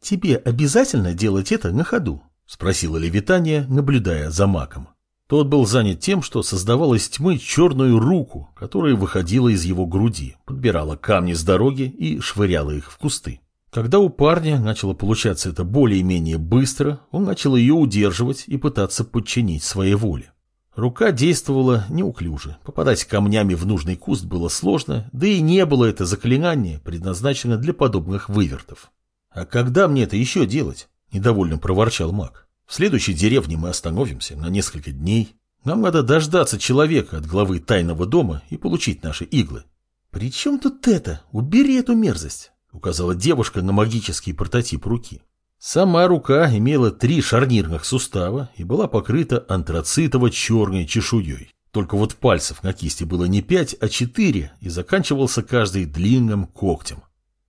Тебе обязательно делать это на ходу? Спросила Левитания, наблюдая за маком. Тот был занят тем, что создавал из тьмы черную руку, которая выходила из его груди, подбирала камни с дороги и швыряла их в кусты. Когда у парня начало получаться это более-менее быстро, он начал ее удерживать и пытаться подчинить своей воле. Рука действовала неуклюже, попадать камнями в нужный куст было сложно, да и не было это заклинание предназначено для подобных вывертов. «А когда мне это еще делать?» – недовольно проворчал маг. В следующей деревне мы остановимся на несколько дней. Нам надо дождаться человека от главы тайного дома и получить наши иглы. «При чем тут это? Убери эту мерзость!» — указала девушка на магический прототип руки. Сама рука имела три шарнирных сустава и была покрыта антрацитово-черной чешуей. Только вот пальцев на кисти было не пять, а четыре, и заканчивался каждый длинным когтем.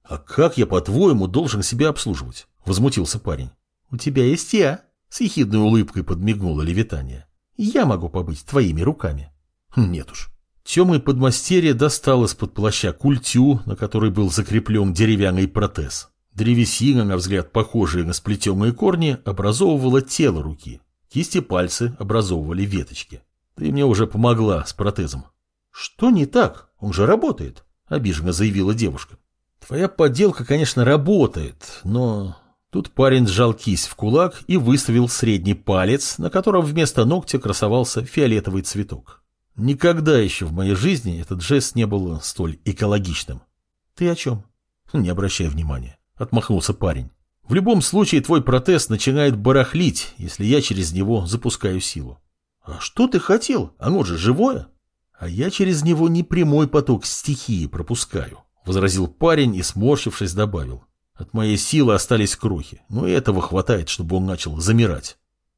«А как я, по-твоему, должен себя обслуживать?» — возмутился парень. «У тебя есть я», с ехидной улыбкой подмигнула Левитания. «Я могу побыть твоими руками». «Нет уж». Темный подмастерье достал из-под плаща культю, на которой был закреплен деревянный протез. Древесина, на взгляд похожая на сплетенные корни, образовывала тело руки. Кисти пальцы образовывали веточки. Ты мне уже помогла с протезом. Что не так? Он же работает, обиженно заявила девушка. Твоя подделка, конечно, работает, но Тут парень сжал кисть в кулак и выставил средний палец, на котором вместо ногтя красовался фиолетовый цветок. Никогда еще в моей жизни этот жест не был столь экологичным. Ты о чем? Не обращай внимания. Отмахнулся парень. В любом случае твой протез начинает барахлить, если я через него запускаю силу. А что ты хотел? Оно же живое. А я через него не прямой поток стихии пропускаю, возразил парень и, сморщившись, добавил. От моей силы остались крохи, но этого хватает, чтобы он начал замирать.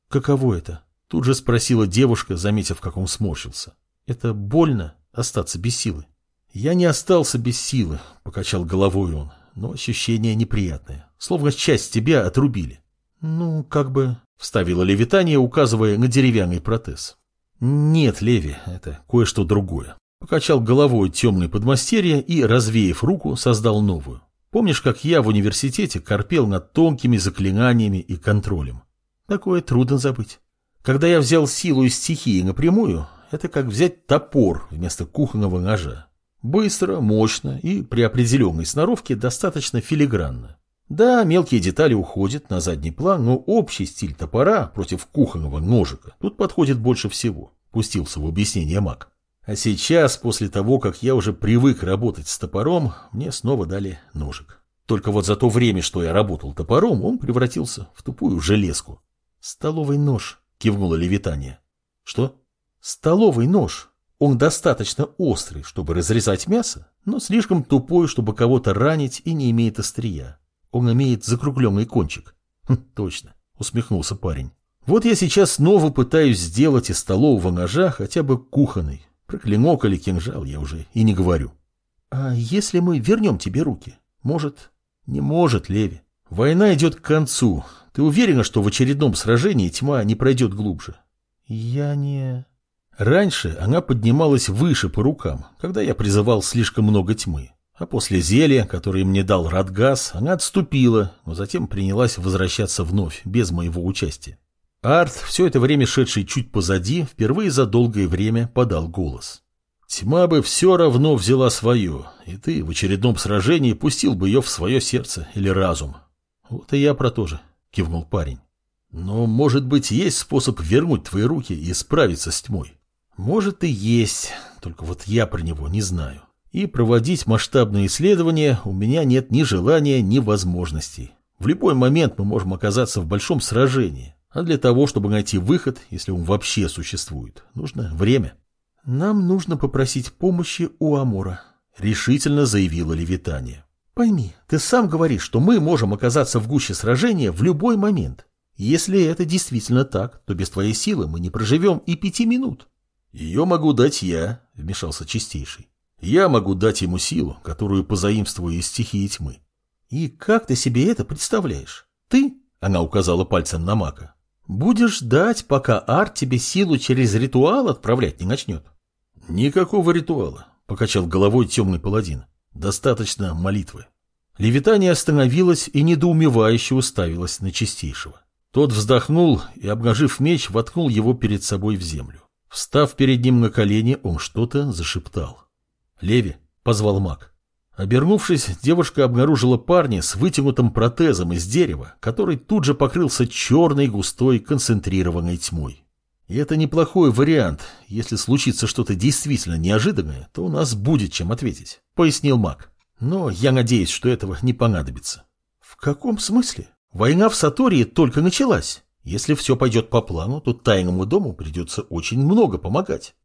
«Каково это?» – тут же спросила девушка, заметив, как он сморщился. «Это больно остаться без силы?» «Я не остался без силы», – покачал головой он, – «но ощущение неприятное, словно часть тебя отрубили». «Ну, как бы...» – вставила левитание, указывая на деревянный протез. «Нет, Леви, это кое-что другое». Покачал головой темный подмастерье и, развеяв руку, создал новую. Помнишь, как я в университете корпел над тонкими заклинаниями и контролем? Такое трудно забыть. Когда я взял силу из стихии напрямую, это как взять топор вместо кухонного ножа. Быстро, мощно и при определенной сноровке достаточно филигранно. Да, мелкие детали уходят на задний план, но общий стиль топора против кухонного ножика тут подходит больше всего, пустился в объяснение маг. А сейчас, после того, как я уже привык работать с топором, мне снова дали ножик. Только вот за то время, что я работал топором, он превратился в тупую железку. «Столовый нож», — кивнула Левитания. «Что?» «Столовый нож. Он достаточно острый, чтобы разрезать мясо, но слишком тупой, чтобы кого-то ранить и не имеет острия. Он имеет закругленный кончик». Хм, «Точно», — усмехнулся парень. «Вот я сейчас снова пытаюсь сделать из столового ножа хотя бы кухонный, про клинок или кинжал я уже и не говорю. А если мы вернем тебе руки? Может? Не может, Леви. Война идет к концу. Ты уверена, что в очередном сражении тьма не пройдет глубже? Я не... Раньше она поднималась выше по рукам, когда я призывал слишком много тьмы. А после зелья, которое мне дал Радгас, она отступила, но затем принялась возвращаться вновь, без моего участия. Арт, все это время шедший чуть позади, впервые за долгое время подал голос. Тьма бы все равно взяла свое, и ты в очередном сражении пустил бы ее в свое сердце или разум. Вот и я про то же, кивнул парень. Но, может быть, есть способ вернуть твои руки и справиться с тьмой? Может и есть, только вот я про него не знаю. И проводить масштабные исследования у меня нет ни желания, ни возможностей. В любой момент мы можем оказаться в большом сражении, а для того, чтобы найти выход, если он вообще существует, нужно время. Нам нужно попросить помощи у Амура, решительно заявила Левитания. Пойми, ты сам говоришь, что мы можем оказаться в гуще сражения в любой момент. Если это действительно так, то без твоей силы мы не проживем и пяти минут. Ее могу дать я, вмешался Чистейший. Я могу дать ему силу, которую позаимствую из стихии тьмы. И как ты себе это представляешь? Ты, она указала пальцем на Мака, Будешь ждать, пока Арт тебе силу через ритуал отправлять не начнет? Никакого ритуала, покачал головой темный паладин. Достаточно молитвы. Левитания остановилась и недоумевающе уставилась на чистейшего. Тот вздохнул и, обнажив меч, воткнул его перед собой в землю. Встав перед ним на колени, он что-то зашептал. «Леви!» — позвал маг. Обернувшись, девушка обнаружила парня с вытянутым протезом из дерева, который тут же покрылся черной густой концентрированной тьмой. И это неплохой вариант. Если случится что-то действительно неожиданное, то у нас будет чем ответить, — пояснил маг. Но я надеюсь, что этого не понадобится. В каком смысле? Война в Сатории только началась. Если все пойдет по плану, то тайному дому придется очень много помогать.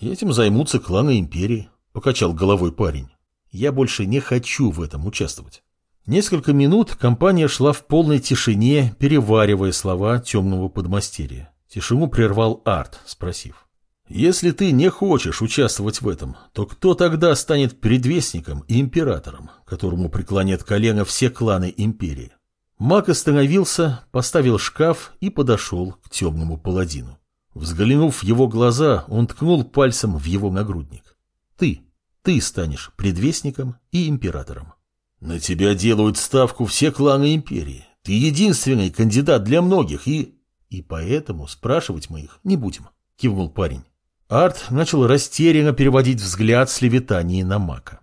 И этим займутся кланы Империи, — покачал головой парень. Я больше не хочу в этом участвовать. Несколько минут компания шла в полной тишине, переваривая слова темного подмастерья. Тишину прервал Арт, спросив. «Если ты не хочешь участвовать в этом, то кто тогда станет предвестником и императором, которому преклонят колено все кланы империи?» Маг остановился, поставил шкаф и подошел к темному паладину. Взглянув в его глаза, он ткнул пальцем в его нагрудник. «Ты, ты станешь предвестником и императором. На тебя делают ставку все кланы империи. Ты единственный кандидат для многих и...» И поэтому спрашивать мы их не будем, кивнул парень. Арт начал растерянно переводить взгляд с левитании на мака.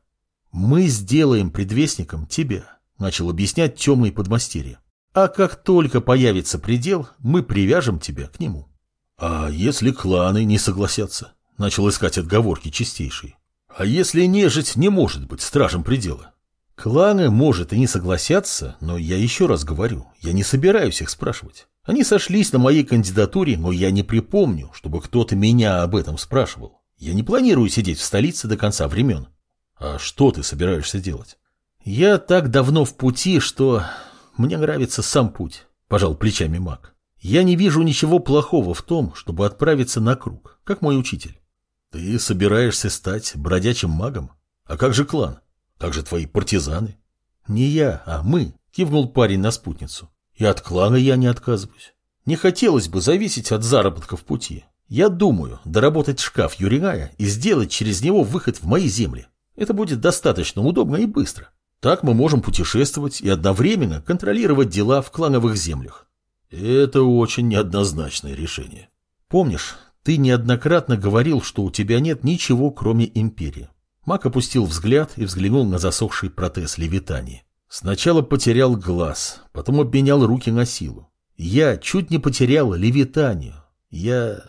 Мы сделаем предвестником тебя, начал объяснять темный подмастерье. А как только появится предел, мы привяжем тебя к нему. А если кланы не согласятся? Начал искать отговорки чистейший. А если нежить не может быть стражем предела? Кланы, может, и не согласятся, но я еще раз говорю, я не собираюсь их спрашивать. Они сошлись на моей кандидатуре, но я не припомню, чтобы кто-то меня об этом спрашивал. Я не планирую сидеть в столице до конца времен. А что ты собираешься делать? Я так давно в пути, что мне нравится сам путь, пожал плечами маг. Я не вижу ничего плохого в том, чтобы отправиться на круг, как мой учитель. Ты собираешься стать бродячим магом? А как же клан? Как же твои партизаны? Не я, а мы, кивнул парень на спутницу. И от клана я не отказываюсь. Не хотелось бы зависеть от заработка в пути. Я думаю, доработать шкаф Юригая и сделать через него выход в мои земли. Это будет достаточно удобно и быстро. Так мы можем путешествовать и одновременно контролировать дела в клановых землях. Это очень неоднозначное решение. Помнишь, ты неоднократно говорил, что у тебя нет ничего, кроме империи. Мак опустил взгляд и взглянул на засохший протез Левитании. Сначала потерял глаз, потом обменял руки на силу. Я чуть не потерял левитанию. Я...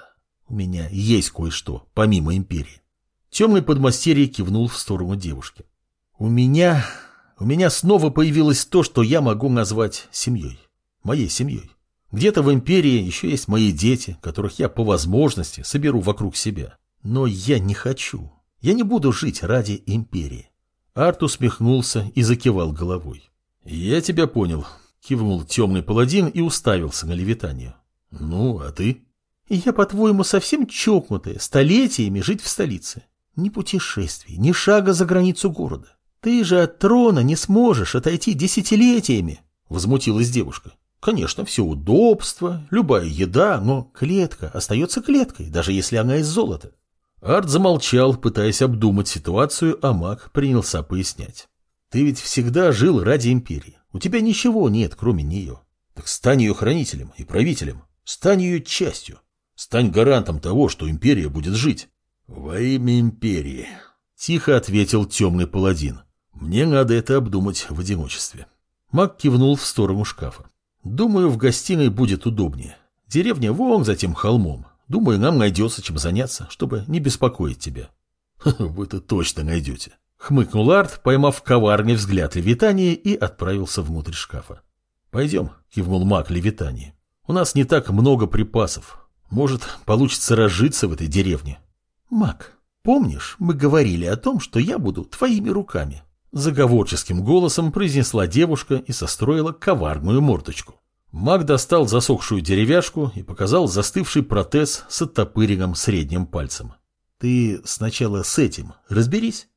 У меня есть кое-что, помимо империи. Темный подмастерье кивнул в сторону девушки. У меня... У меня снова появилось то, что я могу назвать семьей. Моей семьей. Где-то в империи еще есть мои дети, которых я по возможности соберу вокруг себя. Но я не хочу. Я не буду жить ради империи. Арт усмехнулся и закивал головой. «Я тебя понял», — кивнул темный паладин и уставился на левитание. «Ну, а ты?» «Я, по-твоему, совсем чокнутая, столетиями жить в столице. Ни путешествий, ни шага за границу города. Ты же от трона не сможешь отойти десятилетиями», — возмутилась девушка. «Конечно, все удобство, любая еда, но клетка остается клеткой, даже если она из золота. Арт замолчал, пытаясь обдумать ситуацию, а маг принялся пояснять. «Ты ведь всегда жил ради империи. У тебя ничего нет, кроме нее. Так стань ее хранителем и правителем. Стань ее частью. Стань гарантом того, что империя будет жить». «Во имя империи», — тихо ответил темный паладин. «Мне надо это обдумать в одиночестве». Маг кивнул в сторону шкафа. «Думаю, в гостиной будет удобнее. Деревня вон за тем холмом. Думаю, нам найдется чем заняться, чтобы не беспокоить тебя. Вы-то точно найдете. Хмыкнул Арт, поймав коварный взгляд Левитании и отправился внутрь шкафа. Пойдем, кивнул маг Левитании. У нас не так много припасов. Может, получится разжиться в этой деревне. Маг, помнишь, мы говорили о том, что я буду твоими руками? Заговорческим голосом произнесла девушка и состроила коварную мордочку. Маг достал засохшую деревяшку и показал застывший протез с оттопыренным средним пальцем. «Ты сначала с этим разберись»,